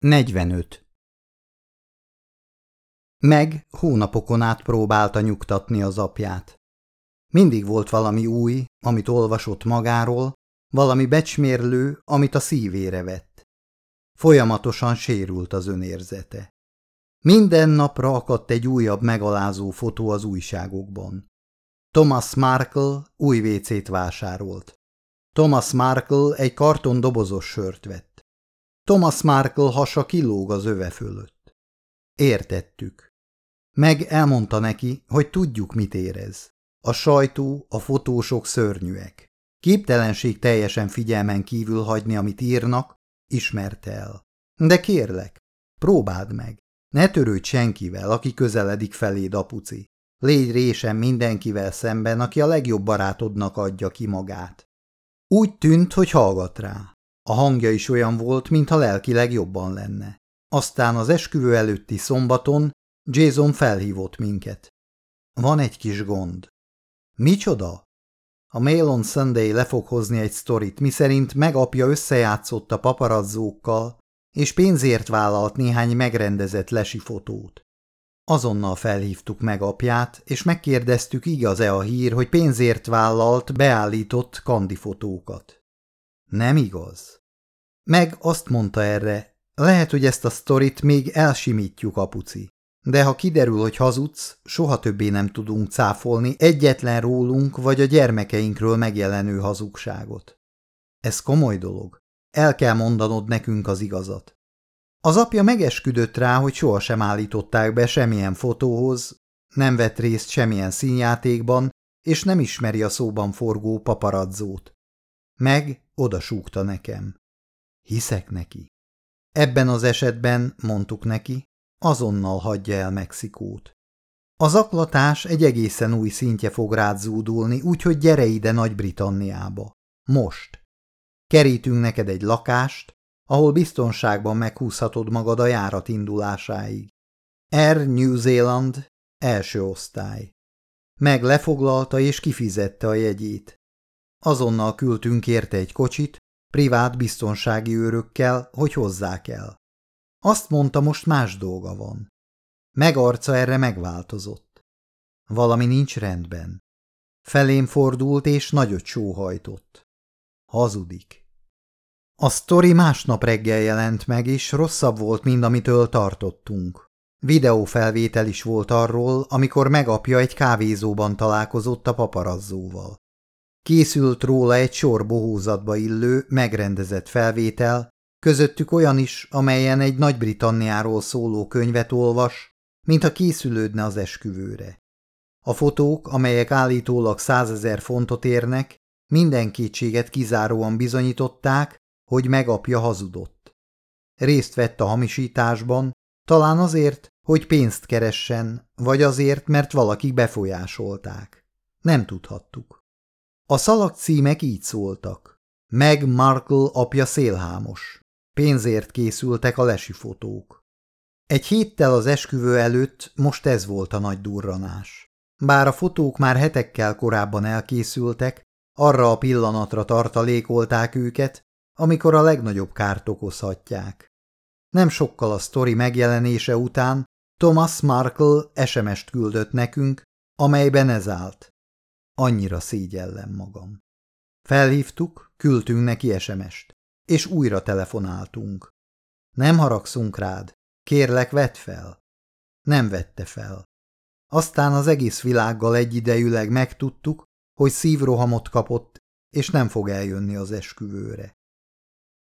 45. Meg hónapokon át próbálta nyugtatni az apját. Mindig volt valami új, amit olvasott magáról, valami becsmérlő, amit a szívére vett. Folyamatosan sérült az önérzete. Minden napra akadt egy újabb megalázó fotó az újságokban. Thomas Markle új vécét vásárolt. Thomas Markle egy karton dobozos sört vett. Thomas Markle hasa kilóg az öve fölött. Értettük. Meg elmondta neki, hogy tudjuk, mit érez. A sajtó, a fotósok szörnyűek. Képtelenség teljesen figyelmen kívül hagyni, amit írnak, ismerte el. De kérlek, próbáld meg. Ne törődj senkivel, aki közeledik feléd, apuci. Légy résen mindenkivel szemben, aki a legjobb barátodnak adja ki magát. Úgy tűnt, hogy hallgat rá. A hangja is olyan volt, mintha lelkileg jobban lenne. Aztán az esküvő előtti szombaton Jason felhívott minket. Van egy kis gond. Micsoda? A Mail on Sunday le fog hozni egy sztorit, miszerint megapja összejátszott a paparazzókkal, és pénzért vállalt néhány megrendezett lesi fotót. Azonnal felhívtuk meg apját, és megkérdeztük, igaz-e a hír, hogy pénzért vállalt, beállított kandifotókat. Nem igaz. Meg azt mondta erre, lehet, hogy ezt a sztorit még elsimítjuk, apuci. De ha kiderül, hogy hazudsz, soha többé nem tudunk cáfolni egyetlen rólunk vagy a gyermekeinkről megjelenő hazugságot. Ez komoly dolog. El kell mondanod nekünk az igazat. Az apja megesküdött rá, hogy sohasem állították be semmilyen fotóhoz, nem vett részt semmilyen színjátékban, és nem ismeri a szóban forgó paparazzót. Meg odasúgta nekem. Hiszek neki. Ebben az esetben, mondtuk neki, azonnal hagyja el Mexikót. Az aklatás egy egészen új szintje fog rád zúdulni, úgyhogy gyere ide Nagy-Britanniába. Most. Kerítünk neked egy lakást, ahol biztonságban meghúzhatod magad a járat indulásáig. Air New Zealand, első osztály. Meg lefoglalta és kifizette a jegyét. Azonnal küldtünk érte egy kocsit, privát biztonsági őrökkel, hogy hozzák el. Azt mondta, most más dolga van. Megarca erre megváltozott. Valami nincs rendben. Felém fordult és nagyot sóhajtott. Hazudik. A sztori másnap reggel jelent meg, és rosszabb volt, mint amitől tartottunk. Videófelvétel is volt arról, amikor megapja egy kávézóban találkozott a paparazzóval. Készült róla egy sor bohózatba illő, megrendezett felvétel, közöttük olyan is, amelyen egy Nagy-Britanniáról szóló könyvet olvas, mintha készülődne az esküvőre. A fotók, amelyek állítólag százezer fontot érnek, minden kétséget kizáróan bizonyították, hogy megapja hazudott. Részt vett a hamisításban, talán azért, hogy pénzt keressen, vagy azért, mert valakik befolyásolták. Nem tudhattuk. A szalagcímek így szóltak. Meg Markle apja szélhámos. Pénzért készültek a lesi. Egy héttel az esküvő előtt most ez volt a nagy durranás. Bár a fotók már hetekkel korábban elkészültek, arra a pillanatra tartalékolták őket, amikor a legnagyobb kárt okozhatják. Nem sokkal a sztori megjelenése után Thomas Markle SMS-t küldött nekünk, amelyben ez állt. Annyira szégyellem magam. Felhívtuk, küldtünk neki SMS-t, és újra telefonáltunk. Nem haragszunk rád, kérlek vedd fel. Nem vette fel. Aztán az egész világgal egyidejűleg megtudtuk, hogy szívrohamot kapott, és nem fog eljönni az esküvőre.